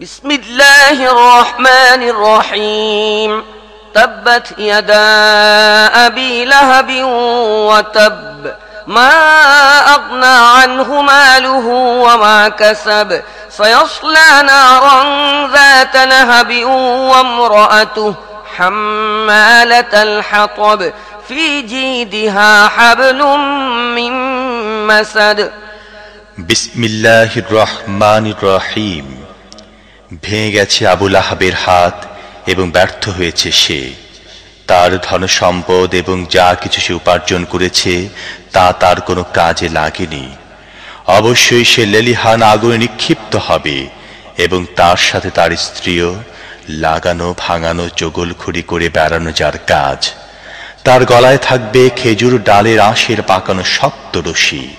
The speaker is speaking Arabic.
بسم الله الرحمن الرحيم. تبت يدا أبي لهب وتب ما أغنى عنه ماله وما كسب. سيصلى نارا ذات لهب وامرأته حمالة الحطب. في جيدها حبل من مسد. بسم الله الرحمن الرحيم. ভেঙে গেছে আবুল আহাবের হাত এবং ব্যর্থ হয়েছে সে। তার ধন সম্পদ এবং যা কিছু সে উপার্জন করেছে, তা তার কোনো কাজে লাগেনি। অবশ্যই সে লেলিহান আগুনে নিক্ষিপ্ত হবে এবং তার সাথে তার স্ত্রীও লাগানো, ভাঙানো, চগলখড়ি করে বেড়ানো যার কাজ। তার গলায় থাকবে খেজুর ডালের আঁশের পাকানো শক্ত রশি।